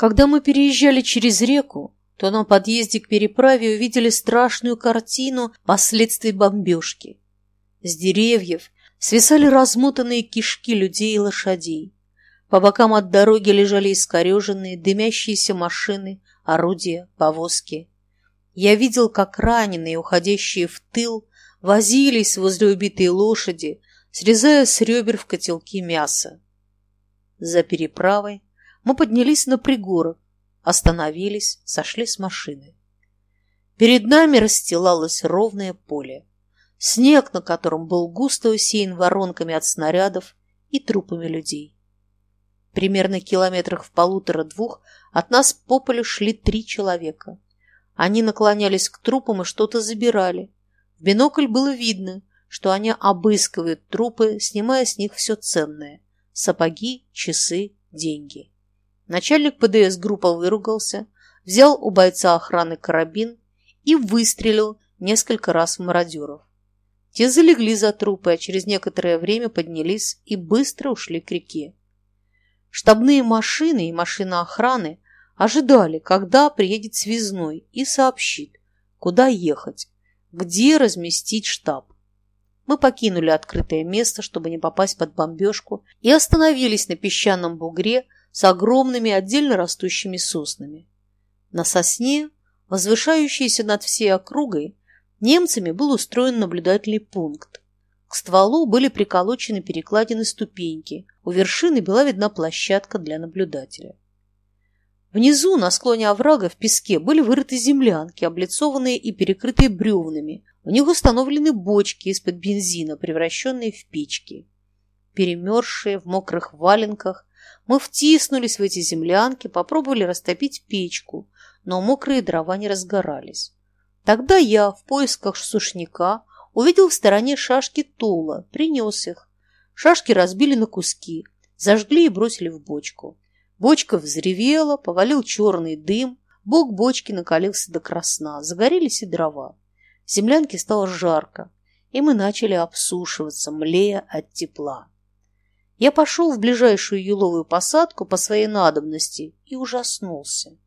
Когда мы переезжали через реку, то на подъезде к переправе увидели страшную картину последствий бомбежки. С деревьев свисали размотанные кишки людей и лошадей. По бокам от дороги лежали искореженные, дымящиеся машины, орудия, повозки. Я видел, как раненые, уходящие в тыл, возились возле убитой лошади, срезая с ребер в котелки мясо. За переправой мы поднялись на пригорок, остановились, сошли с машины. Перед нами расстилалось ровное поле, снег на котором был густо усеян воронками от снарядов и трупами людей. Примерно километрах в полутора-двух от нас по полю шли три человека. Они наклонялись к трупам и что-то забирали. В бинокль было видно, что они обыскивают трупы, снимая с них все ценное – сапоги, часы, деньги. Начальник ПДС группы выругался, взял у бойца охраны карабин и выстрелил несколько раз в мародеров. Те залегли за трупы, а через некоторое время поднялись и быстро ушли к реке. Штабные машины и машина охраны ожидали, когда приедет связной и сообщит, куда ехать, где разместить штаб. Мы покинули открытое место, чтобы не попасть под бомбежку, и остановились на песчаном бугре, с огромными отдельно растущими соснами. На сосне, возвышающейся над всей округой, немцами был устроен наблюдательный пункт. К стволу были приколочены перекладины ступеньки, у вершины была видна площадка для наблюдателя. Внизу, на склоне оврага, в песке, были вырыты землянки, облицованные и перекрытые бревнами. В них установлены бочки из-под бензина, превращенные в печки. Перемерзшие в мокрых валенках, мы втиснулись в эти землянки, попробовали растопить печку, но мокрые дрова не разгорались. Тогда я в поисках сушняка увидел в стороне шашки тула, принес их. Шашки разбили на куски, зажгли и бросили в бочку. Бочка взревела, повалил черный дым, бок бочки накалился до красна, загорелись и дрова. В землянке стало жарко, и мы начали обсушиваться, млея от тепла. Я пошел в ближайшую еловую посадку по своей надобности и ужаснулся.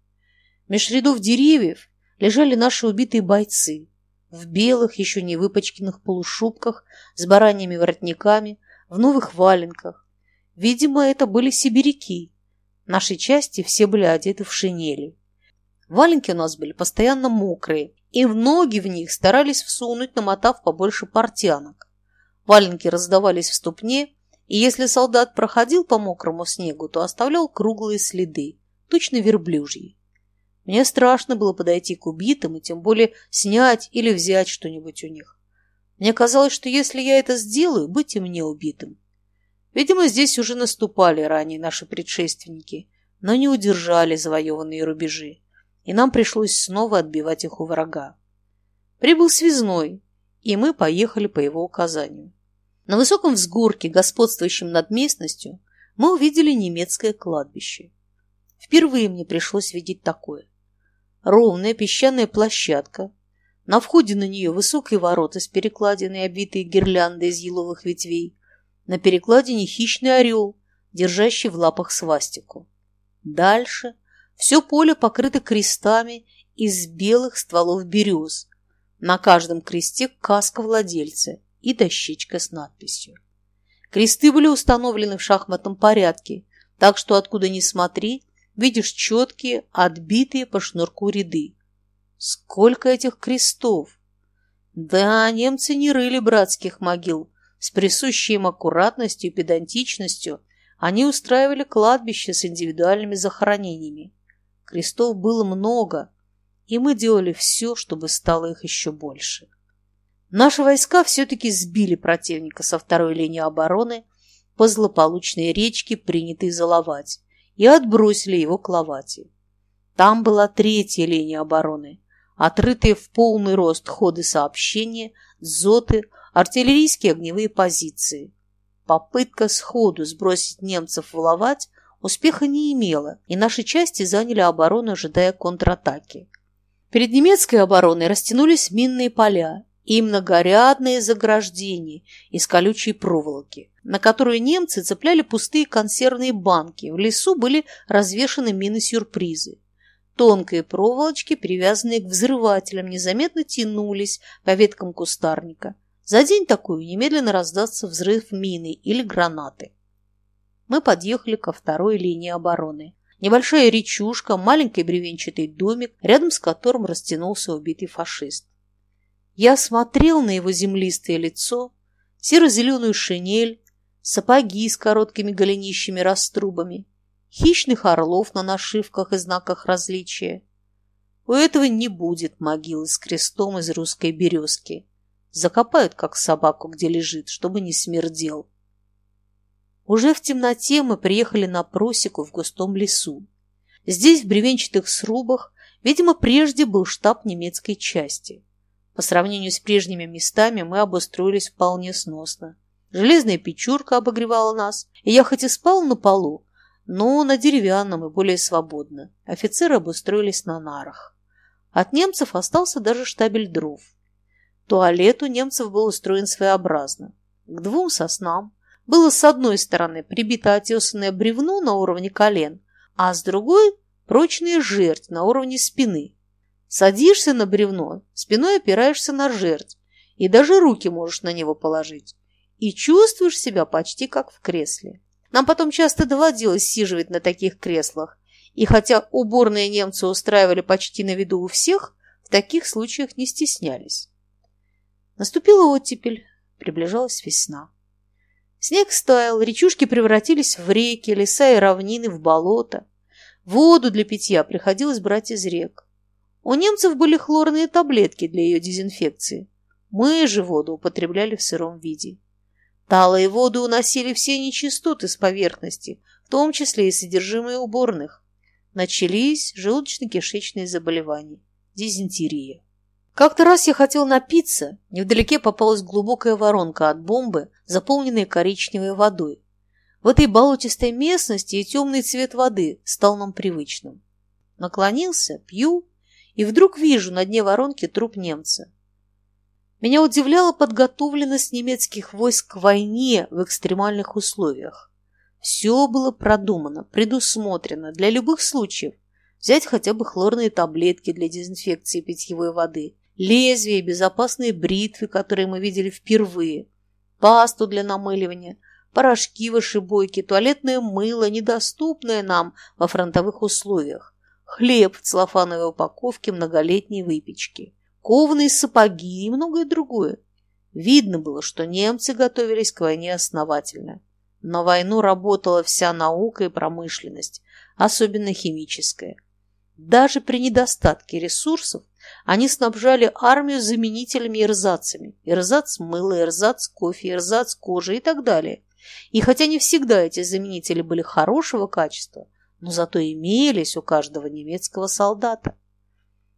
Меж рядов деревьев лежали наши убитые бойцы в белых, еще не выпачканных полушубках с бараньими воротниками, в новых валенках. Видимо, это были сибиряки. Наши части все были одеты в шинели. Валенки у нас были постоянно мокрые, и в ноги в них старались всунуть, намотав побольше портянок. Валенки раздавались в ступне, и если солдат проходил по мокрому снегу, то оставлял круглые следы, точно верблюжьи. Мне страшно было подойти к убитым и тем более снять или взять что-нибудь у них. Мне казалось, что если я это сделаю, быть и мне убитым. Видимо, здесь уже наступали ранее наши предшественники, но не удержали завоеванные рубежи, и нам пришлось снова отбивать их у врага. Прибыл связной, и мы поехали по его указанию. На высоком взгорке, господствующем над местностью, мы увидели немецкое кладбище. Впервые мне пришлось видеть такое. Ровная песчаная площадка. На входе на нее высокие ворота с перекладиной, обвитые гирляндой из еловых ветвей. На перекладине хищный орел, держащий в лапах свастику. Дальше все поле покрыто крестами из белых стволов берез. На каждом кресте каска владельца и дощечка с надписью. Кресты были установлены в шахматном порядке, так что откуда ни смотри, видишь четкие, отбитые по шнурку ряды. Сколько этих крестов! Да, немцы не рыли братских могил. С присущей им аккуратностью и педантичностью они устраивали кладбище с индивидуальными захоронениями. Крестов было много, и мы делали все, чтобы стало их еще больше. Наши войска все-таки сбили противника со второй линии обороны по злополучной речке, принятой заловать, и отбросили его к Лавати. Там была третья линия обороны, отрытые в полный рост ходы сообщения, зоты, артиллерийские огневые позиции. Попытка сходу сбросить немцев в Лавать успеха не имела, и наши части заняли оборону, ожидая контратаки. Перед немецкой обороной растянулись минные поля, и многорядные заграждения из колючей проволоки, на которую немцы цепляли пустые консервные банки. В лесу были развешаны мины-сюрпризы. Тонкие проволочки, привязанные к взрывателям, незаметно тянулись по веткам кустарника. За день такую немедленно раздастся взрыв мины или гранаты. Мы подъехали ко второй линии обороны. Небольшая речушка, маленький бревенчатый домик, рядом с которым растянулся убитый фашист. Я смотрел на его землистое лицо, серо-зеленую шинель, сапоги с короткими голенищами раструбами, хищных орлов на нашивках и знаках различия. У этого не будет могилы с крестом из русской березки. Закопают, как собаку, где лежит, чтобы не смердел. Уже в темноте мы приехали на просеку в густом лесу. Здесь, в бревенчатых срубах, видимо, прежде был штаб немецкой части. По сравнению с прежними местами мы обустроились вполне сносно. Железная печурка обогревала нас, и я хоть и спал на полу, но на деревянном и более свободно. Офицеры обустроились на нарах. От немцев остался даже штабель дров. Туалет у немцев был устроен своеобразно. К двум соснам было с одной стороны прибито отесанное бревно на уровне колен, а с другой – прочная жерть на уровне спины. Садишься на бревно, спиной опираешься на жерть, и даже руки можешь на него положить. И чувствуешь себя почти как в кресле. Нам потом часто доводилось сиживать на таких креслах, и хотя уборные немцы устраивали почти на виду у всех, в таких случаях не стеснялись. Наступила оттепель, приближалась весна. Снег стаял, речушки превратились в реки, леса и равнины в болото. Воду для питья приходилось брать из рек. У немцев были хлорные таблетки для ее дезинфекции. Мы же воду употребляли в сыром виде. Талые воды уносили все нечистоты с поверхности, в том числе и содержимое уборных. Начались желудочно-кишечные заболевания, дизентерия. Как-то раз я хотел напиться, невдалеке попалась глубокая воронка от бомбы, заполненная коричневой водой. В этой болотистой местности и темный цвет воды стал нам привычным. Наклонился, пью, и вдруг вижу на дне воронки труп немца. Меня удивляла подготовленность немецких войск к войне в экстремальных условиях. Все было продумано, предусмотрено для любых случаев. Взять хотя бы хлорные таблетки для дезинфекции питьевой воды, лезвия, безопасные бритвы, которые мы видели впервые, пасту для намыливания, порошки вышибойки, туалетное мыло, недоступное нам во фронтовых условиях хлеб в целлофановой упаковке многолетней выпечки, кованые сапоги и многое другое. Видно было, что немцы готовились к войне основательно. На войну работала вся наука и промышленность, особенно химическая. Даже при недостатке ресурсов они снабжали армию заменителями и эрзацами. Эрзац мыла, эрзац кофе, эрзац кожи и так далее. И хотя не всегда эти заменители были хорошего качества, но зато имелись у каждого немецкого солдата.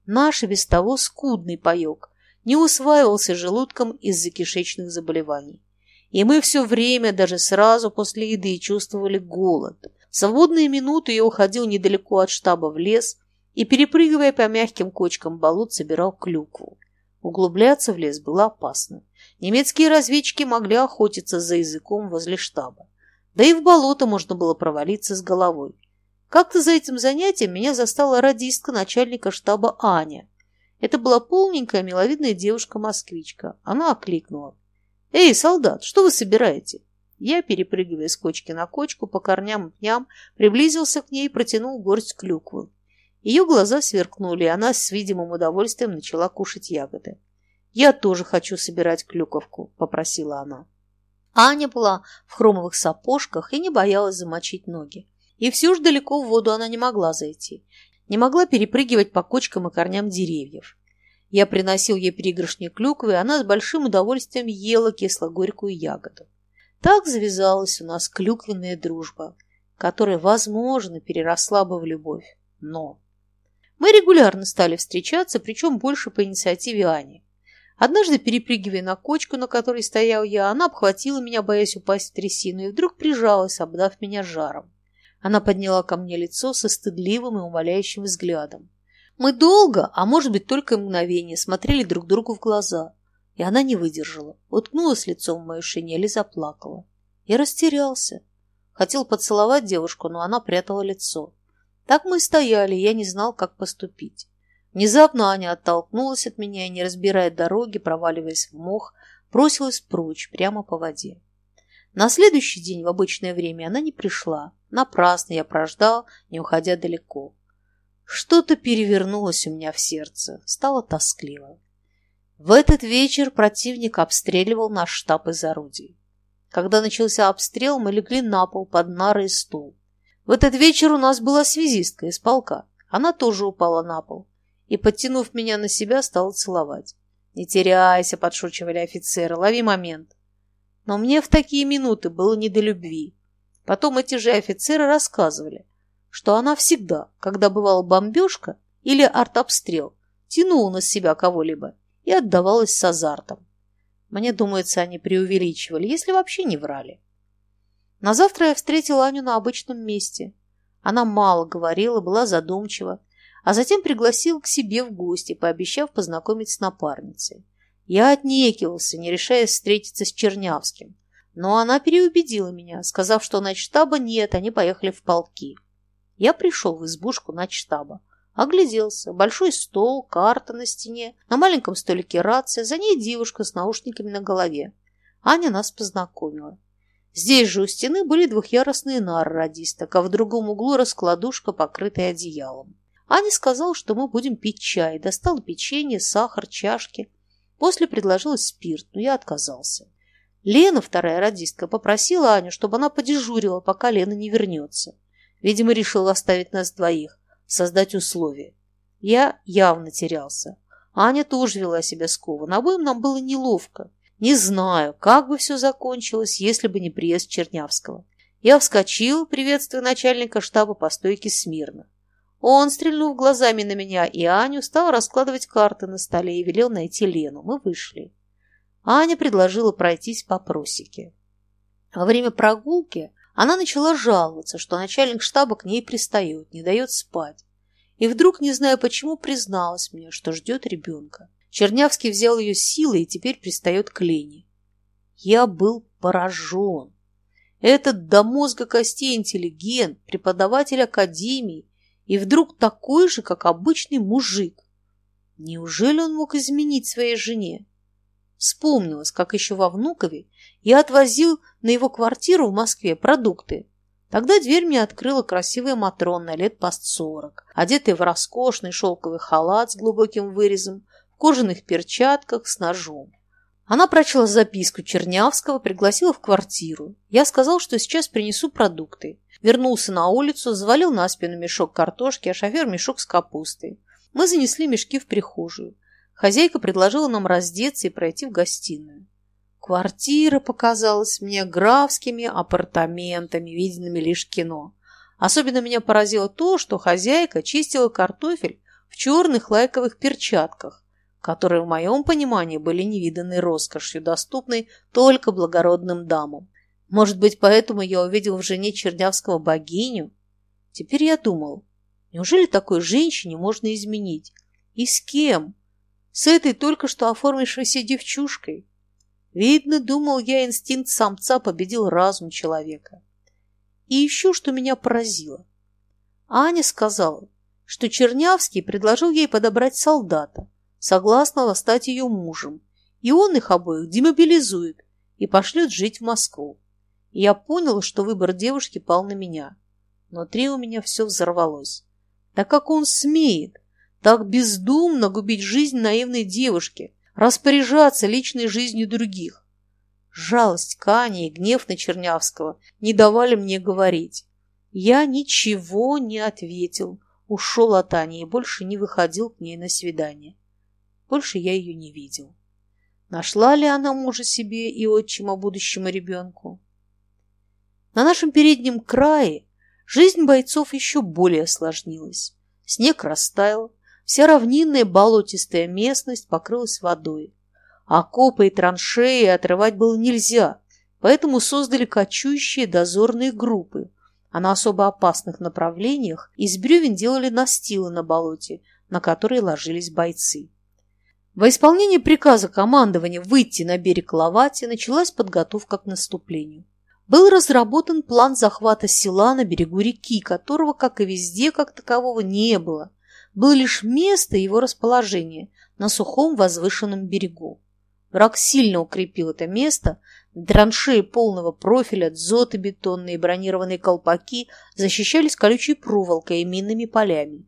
Наш без того скудный паек не усваивался желудком из-за кишечных заболеваний. И мы все время, даже сразу после еды, чувствовали голод. В свободные минуты я уходил недалеко от штаба в лес и, перепрыгивая по мягким кочкам болот, собирал клюкву. Углубляться в лес было опасно. Немецкие разведчики могли охотиться за языком возле штаба. Да и в болото можно было провалиться с головой. Как-то за этим занятием меня застала радистка начальника штаба Аня. Это была полненькая, миловидная девушка-москвичка. Она окликнула. «Эй, солдат, что вы собираете?» Я, перепрыгивая с кочки на кочку, по корням и пням, приблизился к ней и протянул горсть клюквы. Ее глаза сверкнули, и она с видимым удовольствием начала кушать ягоды. «Я тоже хочу собирать клюковку», — попросила она. Аня была в хромовых сапожках и не боялась замочить ноги. И все же далеко в воду она не могла зайти. Не могла перепрыгивать по кочкам и корням деревьев. Я приносил ей пригоршни клюквы, и она с большим удовольствием ела кисло-горькую ягоду. Так завязалась у нас клюквенная дружба, которая, возможно, переросла бы в любовь. Но мы регулярно стали встречаться, причем больше по инициативе Ани. Однажды, перепрыгивая на кочку, на которой стоял я, она обхватила меня, боясь упасть в трясину, и вдруг прижалась, обдав меня жаром. Она подняла ко мне лицо со стыдливым и умоляющим взглядом. Мы долго, а может быть только мгновение, смотрели друг другу в глаза. И она не выдержала, уткнулась лицом в мою шинель и заплакала. Я растерялся. Хотел поцеловать девушку, но она прятала лицо. Так мы и стояли, я не знал, как поступить. Внезапно Аня оттолкнулась от меня и, не разбирая дороги, проваливаясь в мох, бросилась прочь, прямо по воде. На следующий день в обычное время она не пришла. Напрасно я прождал, не уходя далеко. Что-то перевернулось у меня в сердце, стало тоскливо. В этот вечер противник обстреливал наш штаб из орудий. Когда начался обстрел, мы легли на пол под нары и стул. В этот вечер у нас была связистка из полка. Она тоже упала на пол и, подтянув меня на себя, стала целовать. «Не теряйся», — подшучивали офицеры, — «лови момент». Но мне в такие минуты было не до любви. Потом эти же офицеры рассказывали, что она всегда, когда бывала бомбежка или артобстрел, тянула на себя кого-либо и отдавалась с азартом. Мне думается, они преувеличивали, если вообще не врали. На завтра я встретила Аню на обычном месте. Она мало говорила, была задумчива, а затем пригласил к себе в гости, пообещав познакомить с напарницей. Я отнекивался, не решаясь встретиться с Чернявским, но она переубедила меня, сказав, что начштаба нет, они поехали в полки. Я пришел в избушку начштаба. Огляделся. Большой стол, карта на стене, на маленьком столике рация, за ней девушка с наушниками на голове. Аня нас познакомила. Здесь же у стены были двухъярусные нары радисток, а в другом углу раскладушка, покрытая одеялом. Аня сказала, что мы будем пить чай, достала печенье, сахар, чашки. После предложила спирт, но я отказался. Лена, вторая радистка, попросила Аню, чтобы она подежурила, пока Лена не вернется. Видимо, решила оставить нас двоих, создать условия. Я явно терялся. Аня тоже вела себя скованно. Обоим нам было неловко. Не знаю, как бы все закончилось, если бы не приезд Чернявского. Я вскочил, приветствуя начальника штаба по стойке смирно. Он, стрельнув глазами на меня и Аню, стал раскладывать карты на столе и велел найти Лену. Мы вышли. Аня предложила пройтись по просеке. Во время прогулки она начала жаловаться, что начальник штаба к ней пристает, не дает спать. И вдруг, не зная почему, призналась мне, что ждет ребенка. Чернявский взял ее силой и теперь пристает к Лене. Я был поражен. Этот до мозга костей интеллигент, преподаватель академии, и вдруг такой же, как обычный мужик. Неужели он мог изменить своей жене? Вспомнилось, как еще во Внукове я отвозил на его квартиру в Москве продукты. Тогда дверь мне открыла красивая Матрона лет пост сорок, одетая в роскошный шелковый халат с глубоким вырезом, в кожаных перчатках с ножом. Она прочла записку Чернявского, пригласила в квартиру. Я сказал, что сейчас принесу продукты. Вернулся на улицу, завалил на спину мешок картошки, а шофер мешок с капустой. Мы занесли мешки в прихожую. Хозяйка предложила нам раздеться и пройти в гостиную. Квартира показалась мне графскими апартаментами, виденными лишь кино. Особенно меня поразило то, что хозяйка чистила картофель в черных лайковых перчатках, которые в моем понимании были невиданной роскошью, доступной только благородным дамам. Может быть, поэтому я увидел в жене Чернявского богиню? Теперь я думал, неужели такой женщине можно изменить? И с кем? С этой только что оформившейся девчушкой? Видно, думал я, инстинкт самца победил разум человека. И еще что меня поразило. Аня сказала, что Чернявский предложил ей подобрать солдата, согласного стать ее мужем, и он их обоих демобилизует и пошлет жить в Москву я понял, что выбор девушки пал на меня. Внутри у меня все взорвалось. Так как он смеет так бездумно губить жизнь наивной девушки, распоряжаться личной жизнью других? Жалость Кани и гнев на Чернявского не давали мне говорить. Я ничего не ответил, ушел от Ани и больше не выходил к ней на свидание. Больше я ее не видел. Нашла ли она мужа себе и отчима будущему ребенку? На нашем переднем крае жизнь бойцов еще более осложнилась. Снег растаял, вся равнинная болотистая местность покрылась водой. Окопы и траншеи отрывать было нельзя, поэтому создали кочующие дозорные группы, а на особо опасных направлениях из бревен делали настилы на болоте, на которые ложились бойцы. Во исполнение приказа командования выйти на берег Лавати началась подготовка к наступлению. Был разработан план захвата села на берегу реки, которого, как и везде, как такового не было. Было лишь место его расположения на сухом возвышенном берегу. Враг сильно укрепил это место, траншеи полного профиля, дзоты бетонные бронированные колпаки защищались колючей проволокой и минными полями.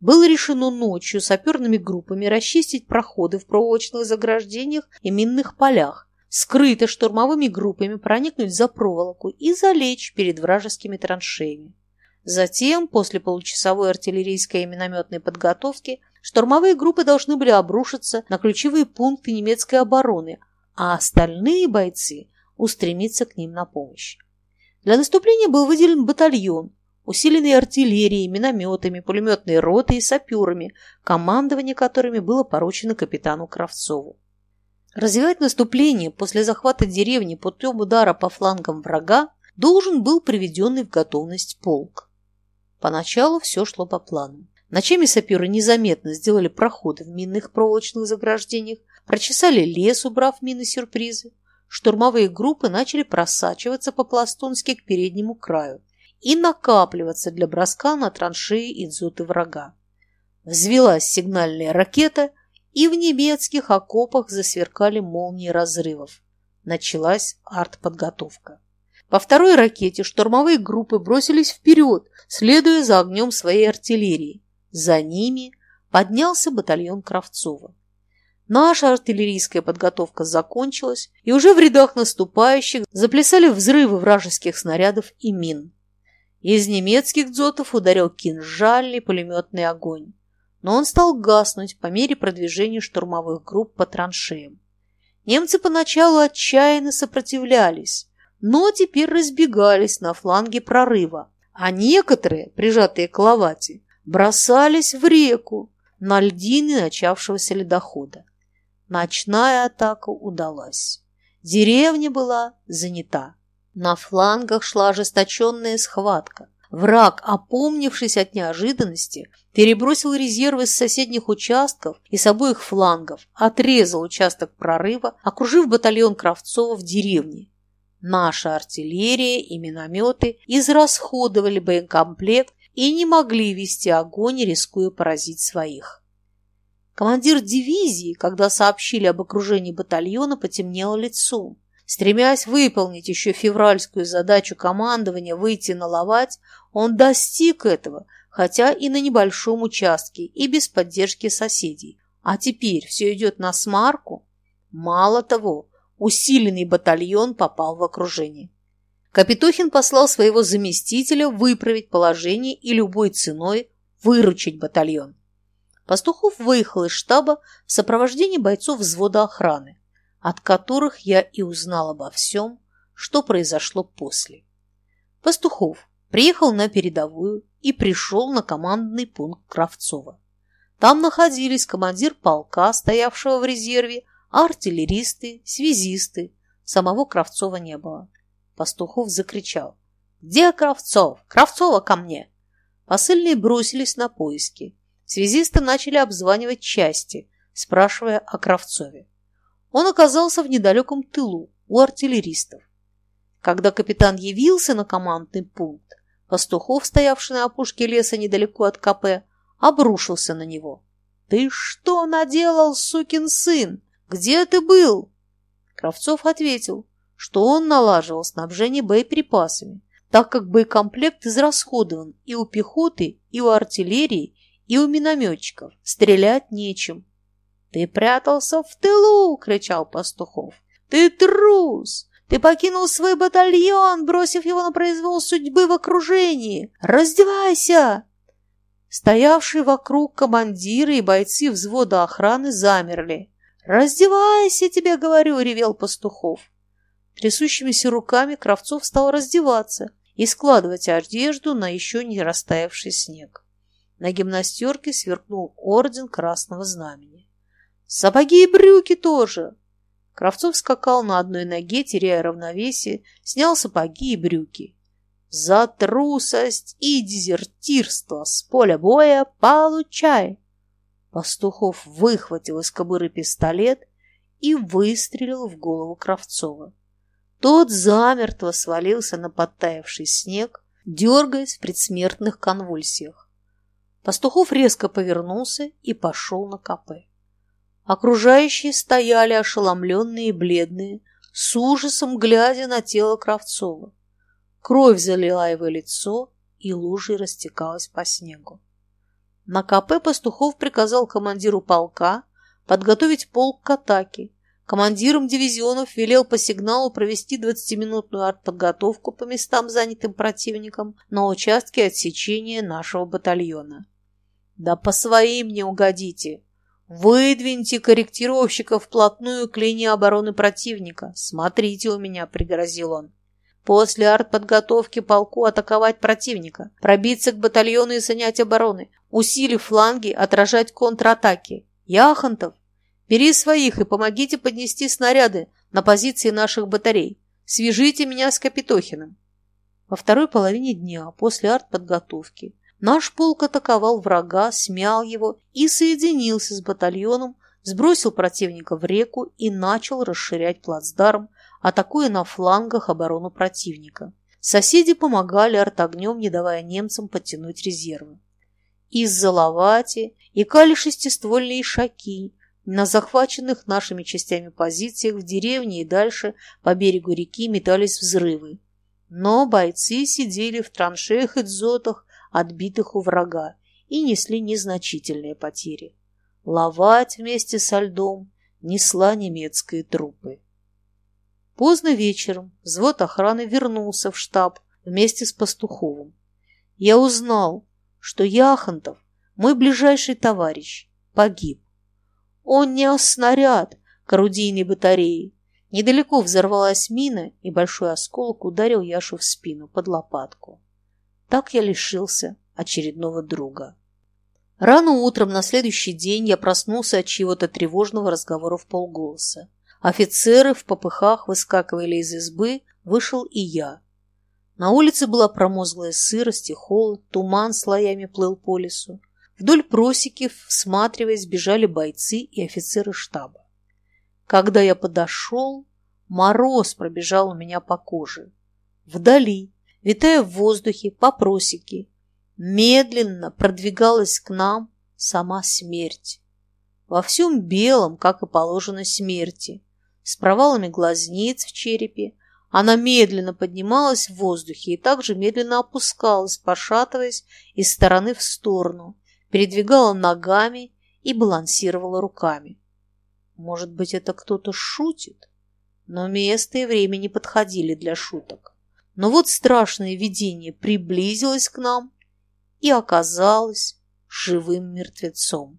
Было решено ночью саперными группами расчистить проходы в проволочных заграждениях и минных полях, скрыто штурмовыми группами проникнуть за проволоку и залечь перед вражескими траншеями. Затем, после получасовой артиллерийской и минометной подготовки, штурмовые группы должны были обрушиться на ключевые пункты немецкой обороны, а остальные бойцы устремиться к ним на помощь. Для наступления был выделен батальон, усиленный артиллерией, минометами, пулеметной ротой и саперами, командование которыми было поручено капитану Кравцову. Развивать наступление после захвата деревни путем удара по флангам врага должен был приведенный в готовность полк. Поначалу все шло по плану. Ночами саперы незаметно сделали проходы в минных проволочных заграждениях, прочесали лес, убрав мины-сюрпризы. Штурмовые группы начали просачиваться по-пластунски к переднему краю, и накапливаться для броска на траншеи и дзоты врага. Взвелась сигнальная ракета, и в немецких окопах засверкали молнии разрывов. Началась артподготовка. По второй ракете штурмовые группы бросились вперед, следуя за огнем своей артиллерии. За ними поднялся батальон Кравцова. Наша артиллерийская подготовка закончилась, и уже в рядах наступающих заплясали взрывы вражеских снарядов и мин. Из немецких дзотов ударил кинжальный пулеметный огонь, но он стал гаснуть по мере продвижения штурмовых групп по траншеям. Немцы поначалу отчаянно сопротивлялись, но теперь разбегались на фланге прорыва, а некоторые, прижатые к лавати, бросались в реку на льдины начавшегося ледохода. Ночная атака удалась. Деревня была занята. На флангах шла ожесточенная схватка. Враг, опомнившись от неожиданности, перебросил резервы с соседних участков и с обоих флангов, отрезал участок прорыва, окружив батальон Кравцова в деревне. Наша артиллерия и минометы израсходовали боекомплект и не могли вести огонь, рискуя поразить своих. Командир дивизии, когда сообщили об окружении батальона, потемнело лицом. Стремясь выполнить еще февральскую задачу командования выйти на ловать, он достиг этого, хотя и на небольшом участке, и без поддержки соседей. А теперь все идет на смарку. Мало того, усиленный батальон попал в окружение. Капитохин послал своего заместителя выправить положение и любой ценой выручить батальон. Пастухов выехал из штаба в сопровождении бойцов взвода охраны от которых я и узнал обо всем, что произошло после. Пастухов приехал на передовую и пришел на командный пункт Кравцова. Там находились командир полка, стоявшего в резерве, артиллеристы, связисты. Самого Кравцова не было. Пастухов закричал. «Где Кравцов? Кравцова ко мне!» Посыльные бросились на поиски. Связисты начали обзванивать части, спрашивая о Кравцове он оказался в недалеком тылу у артиллеристов. Когда капитан явился на командный пункт, Пастухов, стоявший на опушке леса недалеко от КП, обрушился на него. «Ты что наделал, сукин сын? Где ты был?» Кравцов ответил, что он налаживал снабжение боеприпасами, так как боекомплект израсходован и у пехоты, и у артиллерии, и у минометчиков. Стрелять нечем. «Ты прятался в тылу!» — кричал Пастухов. «Ты трус! Ты покинул свой батальон, бросив его на произвол судьбы в окружении! Раздевайся!» Стоявшие вокруг командиры и бойцы взвода охраны замерли. «Раздевайся, тебе говорю!» — ревел Пастухов. Трясущимися руками Кравцов стал раздеваться и складывать одежду на еще не растаявший снег. На гимнастерке сверкнул орден Красного Знамени. Сапоги и брюки тоже. Кравцов скакал на одной ноге, теряя равновесие, снял сапоги и брюки. За трусость и дезертирство с поля боя получай. Пастухов выхватил из кобуры пистолет и выстрелил в голову Кравцова. Тот замертво свалился на подтаявший снег, дергаясь в предсмертных конвульсиях. Пастухов резко повернулся и пошел на КП. Окружающие стояли ошеломленные и бледные, с ужасом глядя на тело Кравцова. Кровь залила его лицо и лужей растекалась по снегу. На КП Пастухов приказал командиру полка подготовить полк к атаке. Командиром дивизионов велел по сигналу провести 20-минутную артподготовку по местам, занятым противником, на участке отсечения нашего батальона. «Да по своим не угодите!» «Выдвиньте корректировщиков вплотную к линии обороны противника. Смотрите у меня», — пригрозил он. «После артподготовки полку атаковать противника, пробиться к батальону и занять обороны, усилив фланги, отражать контратаки. Яхонтов, бери своих и помогите поднести снаряды на позиции наших батарей. Свяжите меня с Капитохиным». Во второй половине дня после артподготовки Наш полк атаковал врага, смял его и соединился с батальоном, сбросил противника в реку и начал расширять плацдарм, атакуя на флангах оборону противника. Соседи помогали артогнем, не давая немцам подтянуть резервы. Из-за Лавати икали шестиствольные шаки, на захваченных нашими частями позициях в деревне и дальше по берегу реки метались взрывы. Но бойцы сидели в траншеях и дзотах, отбитых у врага, и несли незначительные потери. Ловать вместе со льдом несла немецкие трупы. Поздно вечером взвод охраны вернулся в штаб вместе с Пастуховым. Я узнал, что Яхонтов, мой ближайший товарищ, погиб. Он нес снаряд к орудийной батарее. Недалеко взорвалась мина, и большой осколок ударил Яшу в спину под лопатку. Так я лишился очередного друга. Рано утром на следующий день я проснулся от чьего-то тревожного разговора в полголоса. Офицеры в попыхах выскакивали из избы, вышел и я. На улице была промозглая сырость и холод, туман слоями плыл по лесу. Вдоль просеки, всматриваясь, бежали бойцы и офицеры штаба. Когда я подошел, мороз пробежал у меня по коже. Вдали, витая в воздухе по просеке, медленно продвигалась к нам сама смерть. Во всем белом, как и положено смерти, с провалами глазниц в черепе, она медленно поднималась в воздухе и также медленно опускалась, пошатываясь из стороны в сторону, передвигала ногами и балансировала руками. Может быть, это кто-то шутит? Но место и время не подходили для шуток. Но вот страшное видение приблизилось к нам и оказалось живым мертвецом.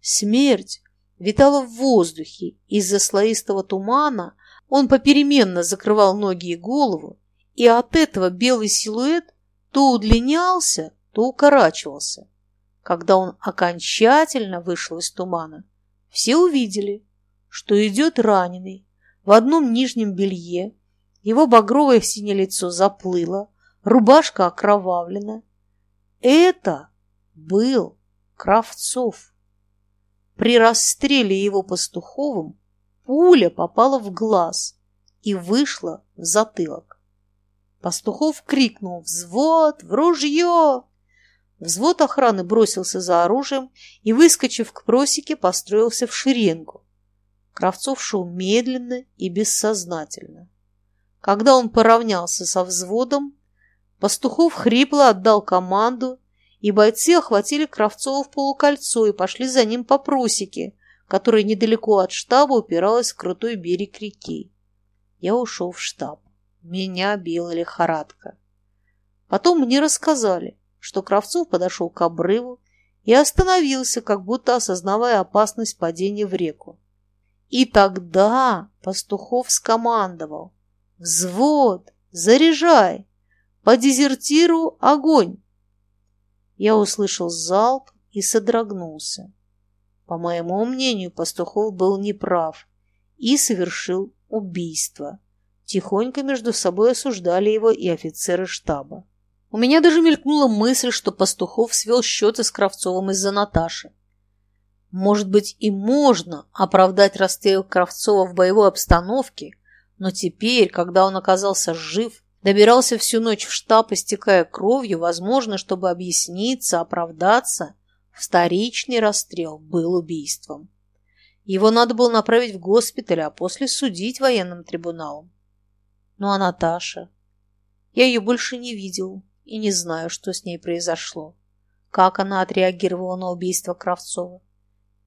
Смерть витала в воздухе, из-за слоистого тумана он попеременно закрывал ноги и голову, и от этого белый силуэт то удлинялся, то укорачивался. Когда он окончательно вышел из тумана, все увидели, что идет раненый в одном нижнем белье, его багровое синее лицо заплыло, рубашка окровавлена. Это был Кравцов. При расстреле его пастуховым пуля попала в глаз и вышла в затылок. Пастухов крикнул «Взвод! В ружье!» Взвод охраны бросился за оружием и, выскочив к просеке, построился в шеренгу. Кравцов шел медленно и бессознательно. Когда он поравнялся со взводом, Пастухов хрипло отдал команду, и бойцы охватили Кравцова в полукольцо и пошли за ним по просеке, которая недалеко от штаба упиралась в крутой берег реки. Я ушел в штаб. Меня била лихорадка. Потом мне рассказали, что Кравцов подошел к обрыву и остановился, как будто осознавая опасность падения в реку. И тогда Пастухов скомандовал «Взвод! Заряжай! По дезертиру огонь!» Я услышал залп и содрогнулся. По моему мнению, Пастухов был неправ и совершил убийство. Тихонько между собой осуждали его и офицеры штаба. У меня даже мелькнула мысль, что Пастухов свел счеты с Кравцовым из-за Наташи. Может быть, и можно оправдать расстрел Кравцова в боевой обстановке, но теперь, когда он оказался жив, добирался всю ночь в штаб, истекая кровью, возможно, чтобы объясниться, оправдаться, вторичный расстрел был убийством. Его надо было направить в госпиталь, а после судить военным трибуналом. Ну а Наташа? Я ее больше не видел и не знаю, что с ней произошло. Как она отреагировала на убийство Кравцова.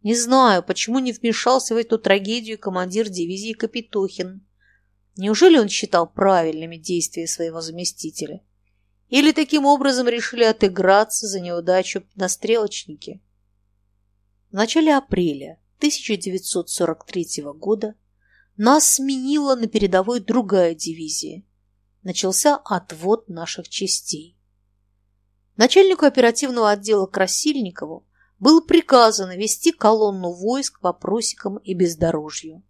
Не знаю, почему не вмешался в эту трагедию командир дивизии Капитохин. Неужели он считал правильными действия своего заместителя? Или таким образом решили отыграться за неудачу на стрелочнике? В начале апреля 1943 года нас сменила на передовой другая дивизия. Начался отвод наших частей. Начальнику оперативного отдела Красильникову было приказано вести колонну войск по просекам и бездорожью.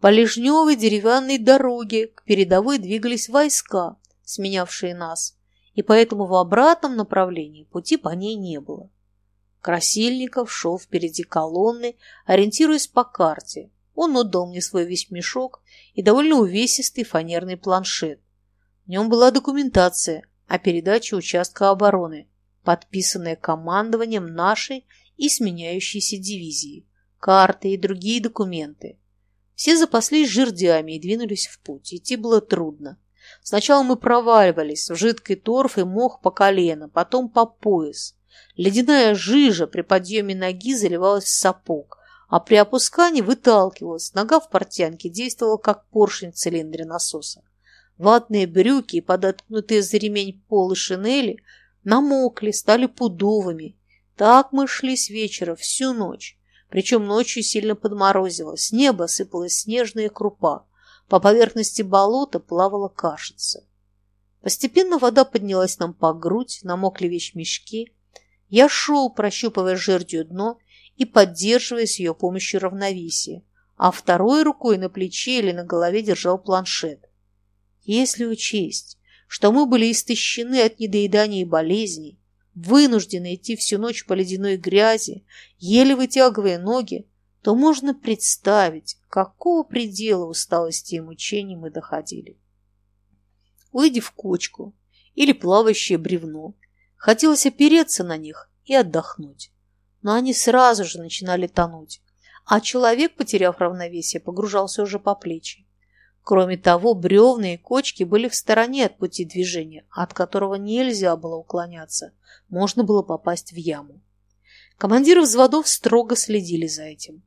По лежневой деревянной дороге к передовой двигались войска, сменявшие нас, и поэтому в обратном направлении пути по ней не было. Красильников шел впереди колонны, ориентируясь по карте. Он отдал мне свой вещмешок и довольно увесистый фанерный планшет. В нем была документация о передаче участка обороны, подписанная командованием нашей и сменяющейся дивизии, карты и другие документы. Все запаслись жердями и двинулись в путь. Идти было трудно. Сначала мы проваливались в жидкий торф и мох по колено, потом по пояс. Ледяная жижа при подъеме ноги заливалась в сапог, а при опускании выталкивалась. Нога в портянке действовала как поршень в цилиндре насоса. Ватные брюки и подоткнутые за ремень полы шинели намокли, стали пудовыми, так мы шли с вечера всю ночь. Причем ночью сильно подморозило. С неба сыпалась снежная крупа. По поверхности болота плавала кашица. Постепенно вода поднялась нам по грудь, намокли вещмешки. Я шел, прощупывая жердью дно и поддерживая с ее помощью равновесие, а второй рукой на плече или на голове держал планшет. Если учесть, что мы были истощены от недоедания и болезней, вынуждены идти всю ночь по ледяной грязи, еле вытягивая ноги, то можно представить, какого предела усталости и мучений мы доходили. Выйдя в кочку или плавающее бревно, хотелось опереться на них и отдохнуть, но они сразу же начинали тонуть, а человек, потеряв равновесие, погружался уже по плечи. Кроме того, бревна и кочки были в стороне от пути движения, от которого нельзя было уклоняться. Можно было попасть в яму. Командиры взводов строго следили за этим.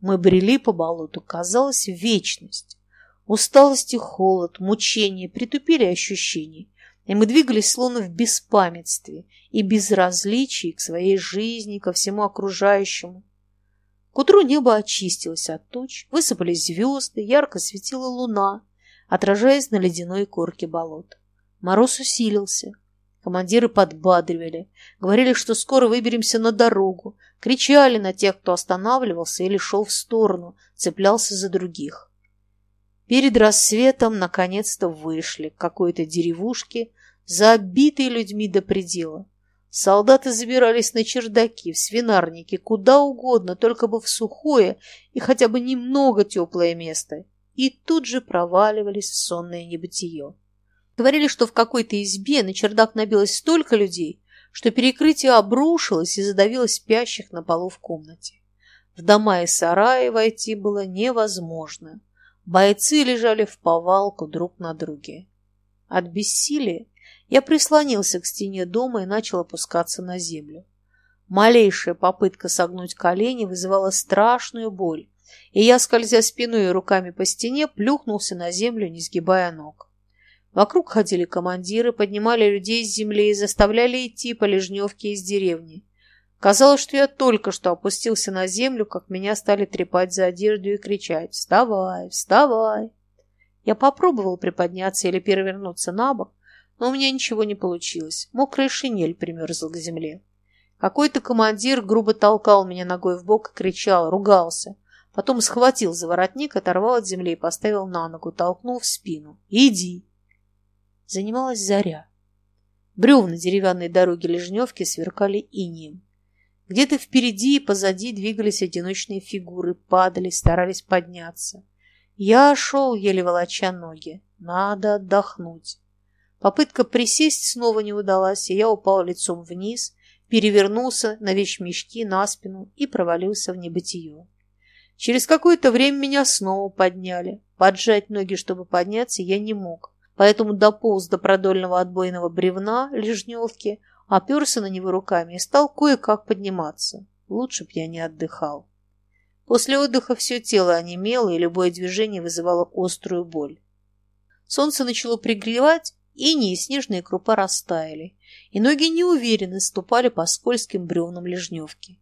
Мы брели по болоту, казалось, вечность. Усталость и холод, мучение притупили ощущения, и мы двигались словно в беспамятстве и безразличии к своей жизни, ко всему окружающему. К утру небо очистилось от туч, высыпались звезды, ярко светила луна, отражаясь на ледяной корке болот. Мороз усилился. Командиры подбадривали, говорили, что скоро выберемся на дорогу, кричали на тех, кто останавливался или шел в сторону, цеплялся за других. Перед рассветом наконец-то вышли к какой-то деревушке, забитой людьми до предела. Солдаты забирались на чердаки, в свинарники, куда угодно, только бы в сухое и хотя бы немного теплое место, и тут же проваливались в сонное небытие. Говорили, что в какой-то избе на чердак набилось столько людей, что перекрытие обрушилось и задавило спящих на полу в комнате. В дома и сараи войти было невозможно. Бойцы лежали в повалку друг на друге. От бессилия я прислонился к стене дома и начал опускаться на землю. Малейшая попытка согнуть колени вызывала страшную боль, и я, скользя спиной и руками по стене, плюхнулся на землю, не сгибая ног. Вокруг ходили командиры, поднимали людей с земли и заставляли идти по лежневке из деревни. Казалось, что я только что опустился на землю, как меня стали трепать за одежду и кричать «Вставай! Вставай!». Я попробовал приподняться или перевернуться на бок, но у меня ничего не получилось. Мокрая шинель примерзла к земле. Какой-то командир грубо толкал меня ногой в бок и кричал, ругался. Потом схватил за воротник, оторвал от земли и поставил на ногу, толкнул в спину. «Иди!» Занималась заря. Бревна деревянной дороги Лежневки сверкали инием. Где-то впереди и позади двигались одиночные фигуры, падали, старались подняться. Я шел, еле волоча ноги. Надо отдохнуть. Попытка присесть снова не удалась, и я упал лицом вниз, перевернулся на вещмешки на спину и провалился в небытие. Через какое-то время меня снова подняли. Поджать ноги, чтобы подняться, я не мог, поэтому дополз до продольного отбойного бревна лежневки, оперся на него руками и стал кое-как подниматься. Лучше б я не отдыхал. После отдыха все тело онемело, и любое движение вызывало острую боль. Солнце начало пригревать, И снежные крупа растаяли, и ноги неуверенно ступали по скользким бревнам лежневки.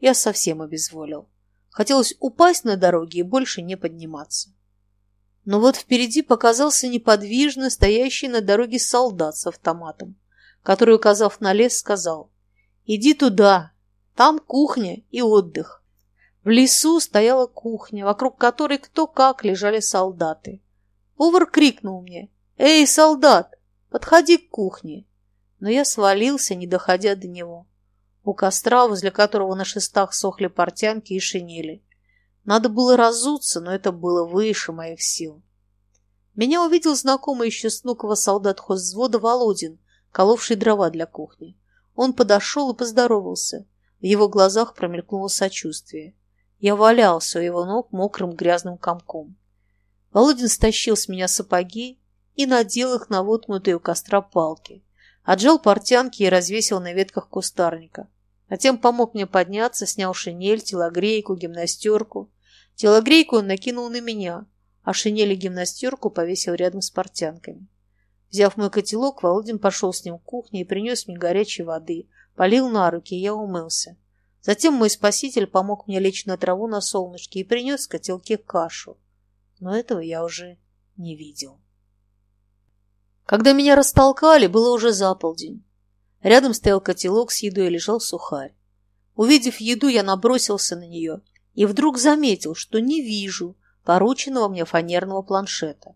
Я совсем обезволил. Хотелось упасть на дороге и больше не подниматься. Но вот впереди показался неподвижно стоящий на дороге солдат с автоматом, который, указав на лес, сказал «Иди туда, там кухня и отдых». В лесу стояла кухня, вокруг которой кто как лежали солдаты. Повар крикнул мне «Эй, солдат, подходи к кухне!» Но я свалился, не доходя до него. У костра, возле которого на шестах сохли портянки и шинели. Надо было разуться, но это было выше моих сил. Меня увидел знакомый еще с Нукова солдат хозвода Володин, коловший дрова для кухни. Он подошел и поздоровался. В его глазах промелькнуло сочувствие. Я валялся у его ног мокрым грязным комком. Володин стащил с меня сапоги и надел их на воткнутые у костра палки. Отжал портянки и развесил на ветках кустарника. Затем помог мне подняться, снял шинель, телогрейку, гимнастерку. Телогрейку он накинул на меня, а шинель и гимнастерку повесил рядом с портянками. Взяв мой котелок, Володин пошел с ним в кухню и принес мне горячей воды, полил на руки, и я умылся. Затем мой спаситель помог мне лечь на траву на солнышке и принес в котелке кашу. Но этого я уже не видел. Когда меня растолкали, было уже заполдень. Рядом стоял котелок с едой и лежал сухарь. Увидев еду, я набросился на нее и вдруг заметил, что не вижу порученного мне фанерного планшета.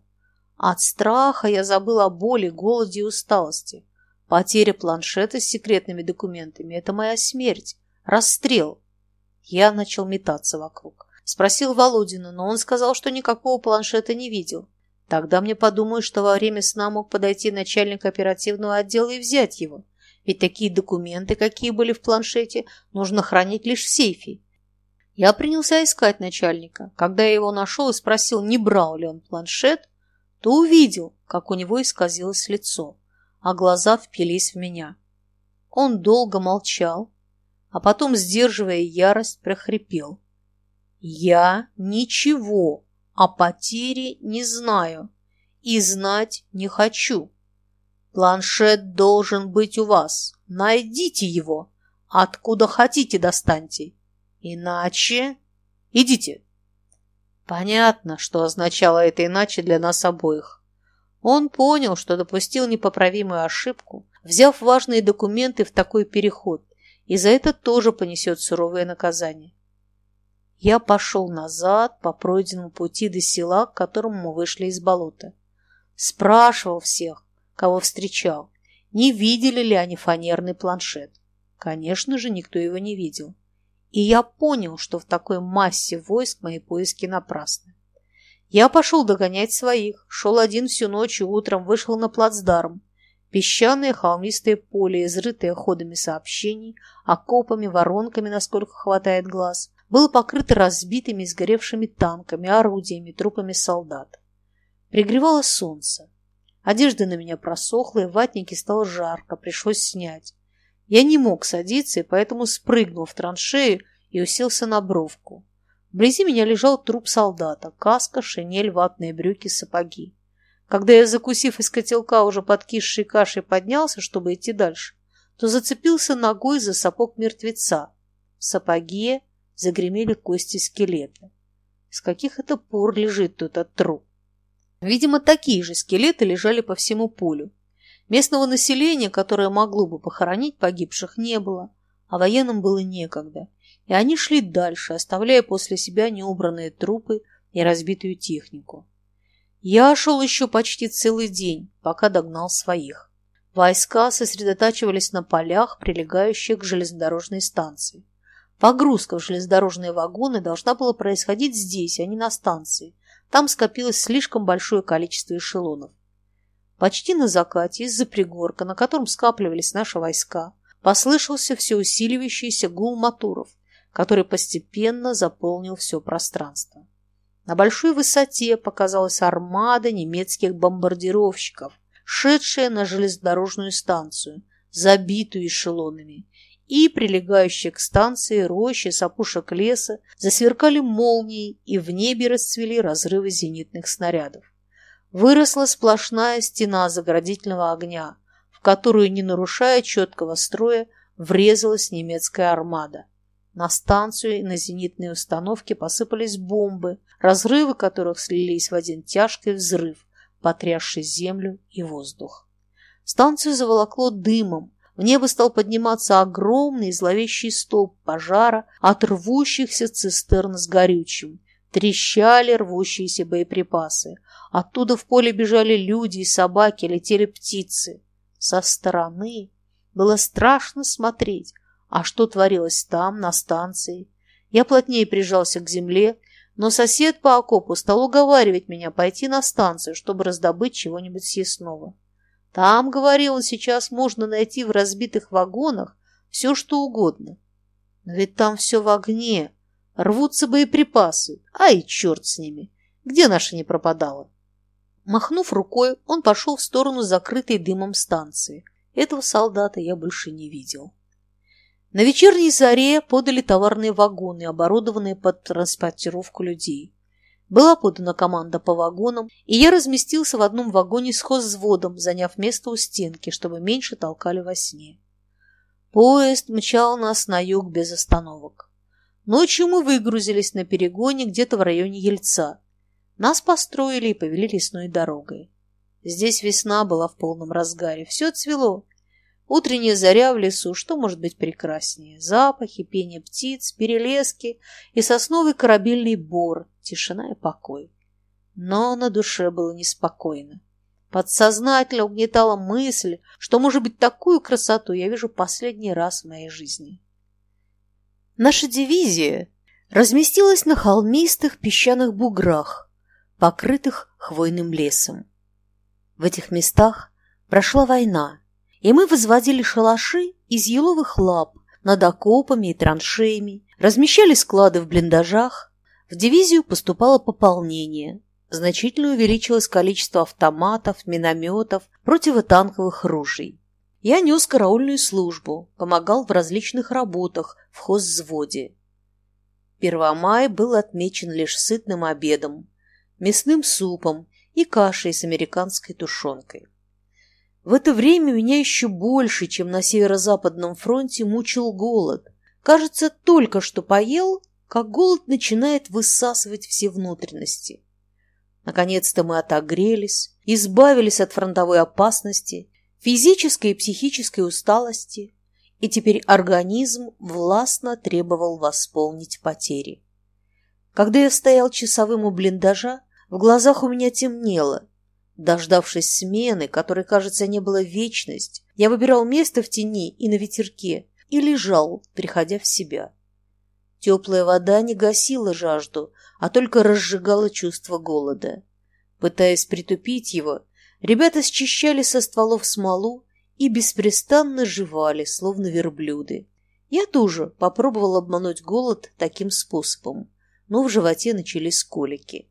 От страха я забыл о боли, голоде и усталости. Потеря планшета с секретными документами – это моя смерть, расстрел. Я начал метаться вокруг. Спросил Володина, но он сказал, что никакого планшета не видел. Тогда мне подумают, что во время сна мог подойти начальник оперативного отдела и взять его. Ведь такие документы, какие были в планшете, нужно хранить лишь в сейфе. Я принялся искать начальника. Когда я его нашел и спросил, не брал ли он планшет, то увидел, как у него исказилось лицо, а глаза впились в меня. Он долго молчал, а потом, сдерживая ярость, прохрипел. «Я ничего о потере не знаю и знать не хочу. Планшет должен быть у вас. Найдите его. Откуда хотите достаньте. Иначе... Идите. Понятно, что означало это иначе для нас обоих. Он понял, что допустил непоправимую ошибку, взяв важные документы в такой переход, и за это тоже понесет суровое наказание. Я пошел назад по пройденному пути до села, к которому мы вышли из болота. Спрашивал всех, кого встречал, не видели ли они фанерный планшет. Конечно же, никто его не видел. И я понял, что в такой массе войск мои поиски напрасны. Я пошел догонять своих, шел один всю ночь и утром вышел на плацдарм. Песчаное холмистое поле, изрытое ходами сообщений, окопами, воронками, насколько хватает глаз, было покрыто разбитыми и сгоревшими танками, орудиями, трупами солдат. Пригревало солнце. Одежда на меня просохла, и в стало жарко, пришлось снять. Я не мог садиться, и поэтому спрыгнул в траншею и уселся на бровку. Вблизи меня лежал труп солдата, каска, шинель, ватные брюки, сапоги. Когда я, закусив из котелка уже подкисшей кашей, поднялся, чтобы идти дальше, то зацепился ногой за сапог мертвеца. В сапоге загремели кости скелета. С каких это пор лежит тут этот труп? Видимо, такие же скелеты лежали по всему полю. Местного населения, которое могло бы похоронить погибших, не было, а военным было некогда. И они шли дальше, оставляя после себя неубранные трупы и разбитую технику. Я шел еще почти целый день, пока догнал своих. Войска сосредотачивались на полях, прилегающих к железнодорожной станции. Погрузка в железнодорожные вагоны должна была происходить здесь, а не на станции. Там скопилось слишком большое количество эшелонов. Почти на закате из-за пригорка, на котором скапливались наши войска, послышался все усиливающийся гул моторов, который постепенно заполнил все пространство. На большой высоте показалась армада немецких бомбардировщиков, шедшая на железнодорожную станцию, забитую эшелонами, и прилегающие к станции рощи с леса засверкали молнией, и в небе расцвели разрывы зенитных снарядов. Выросла сплошная стена заградительного огня, в которую, не нарушая четкого строя, врезалась немецкая армада. На станцию и на зенитные установки посыпались бомбы, разрывы которых слились в один тяжкий взрыв, потрясший землю и воздух. Станцию заволокло дымом, в небо стал подниматься огромный зловещий столб пожара от рвущихся цистерн с горючим. Трещали рвущиеся боеприпасы. Оттуда в поле бежали люди и собаки, летели птицы. Со стороны было страшно смотреть, а что творилось там, на станции? Я плотнее прижался к земле, но сосед по окопу стал уговаривать меня пойти на станцию, чтобы раздобыть чего-нибудь съестного. Там, говорил он, сейчас можно найти в разбитых вагонах все, что угодно. Но ведь там все в огне, рвутся боеприпасы. Ай, черт с ними! Где наша не пропадала? Махнув рукой, он пошел в сторону закрытой дымом станции. Этого солдата я больше не видел. На вечерней заре подали товарные вагоны, оборудованные под транспортировку людей. Была подана команда по вагонам, и я разместился в одном вагоне с хозвзводом, заняв место у стенки, чтобы меньше толкали во сне. Поезд мчал нас на юг без остановок. Ночью мы выгрузились на перегоне где-то в районе Ельца. Нас построили и повели лесной дорогой. Здесь весна была в полном разгаре, все цвело. Утренняя заря в лесу, что может быть прекраснее? Запахи, пение птиц, перелески и сосновый корабельный бор, тишина и покой. Но на душе было неспокойно. Подсознательно угнетала мысль, что, может быть, такую красоту я вижу последний раз в моей жизни. Наша дивизия разместилась на холмистых песчаных буграх, покрытых хвойным лесом. В этих местах прошла война, и мы возводили шалаши из еловых лап над окопами и траншеями, размещали склады в блиндажах. В дивизию поступало пополнение. Значительно увеличилось количество автоматов, минометов, противотанковых ружей. Я нес караульную службу, помогал в различных работах в хозвзводе. Первомай был отмечен лишь сытным обедом, мясным супом и кашей с американской тушенкой. В это время меня еще больше, чем на северо-западном фронте, мучил голод. Кажется, только что поел, как голод начинает высасывать все внутренности. Наконец-то мы отогрелись, избавились от фронтовой опасности, физической и психической усталости, и теперь организм властно требовал восполнить потери. Когда я стоял часовым у блиндажа, в глазах у меня темнело, Дождавшись смены, которой, кажется, не было вечность, я выбирал место в тени и на ветерке и лежал, приходя в себя. Теплая вода не гасила жажду, а только разжигала чувство голода. Пытаясь притупить его, ребята счищали со стволов смолу и беспрестанно жевали, словно верблюды. Я тоже попробовал обмануть голод таким способом, но в животе начались колики.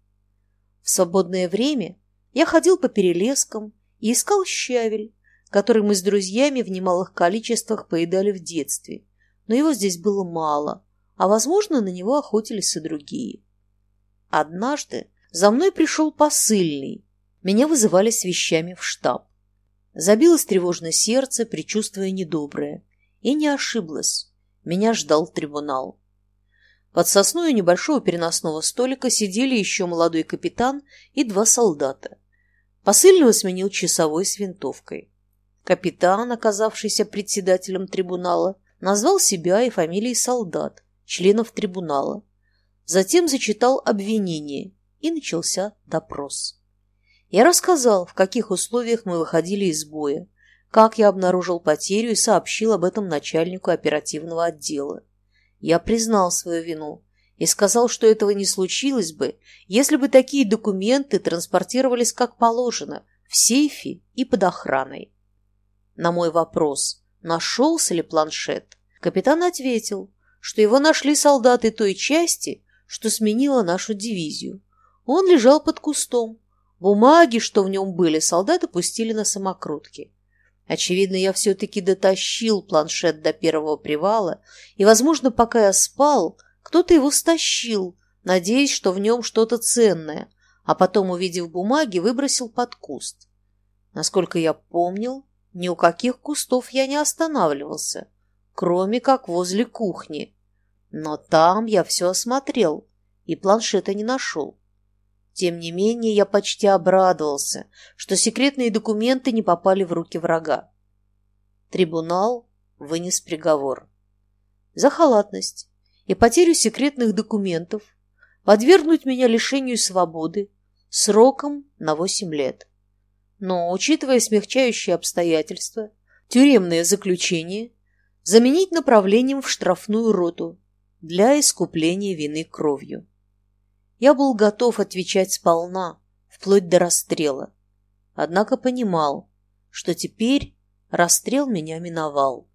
В свободное время я ходил по перелескам и искал щавель, который мы с друзьями в немалых количествах поедали в детстве, но его здесь было мало, а, возможно, на него охотились и другие. Однажды за мной пришел посыльный. Меня вызывали с вещами в штаб. Забилось тревожное сердце, предчувствуя недоброе. И не ошиблась. Меня ждал трибунал. Под сосной у небольшого переносного столика сидели еще молодой капитан и два солдата. Посыльного сменил часовой с винтовкой. Капитан, оказавшийся председателем трибунала, назвал себя и фамилии солдат, членов трибунала. Затем зачитал обвинение, и начался допрос. Я рассказал, в каких условиях мы выходили из боя, как я обнаружил потерю и сообщил об этом начальнику оперативного отдела. Я признал свою вину и сказал, что этого не случилось бы, если бы такие документы транспортировались как положено, в сейфе и под охраной. На мой вопрос, нашелся ли планшет, капитан ответил, что его нашли солдаты той части, что сменила нашу дивизию. Он лежал под кустом. Бумаги, что в нем были, солдаты пустили на самокрутки. Очевидно, я все-таки дотащил планшет до первого привала, и, возможно, пока я спал, кто-то его стащил, надеясь, что в нем что-то ценное, а потом, увидев бумаги, выбросил под куст. Насколько я помнил, ни у каких кустов я не останавливался, кроме как возле кухни. Но там я все осмотрел и планшета не нашел. Тем не менее, я почти обрадовался, что секретные документы не попали в руки врага. Трибунал вынес приговор. За халатность и потерю секретных документов подвергнуть меня лишению свободы сроком на 8 лет. Но, учитывая смягчающие обстоятельства, тюремное заключение заменить направлением в штрафную роту для искупления вины кровью. Я был готов отвечать сполна, вплоть до расстрела. Однако понимал, что теперь расстрел меня миновал.